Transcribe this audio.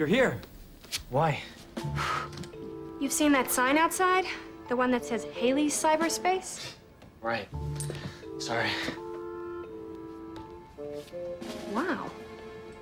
You're here. Why? You've seen that sign outside? The one that says Haley's Cyberspace? Right. Sorry. Wow.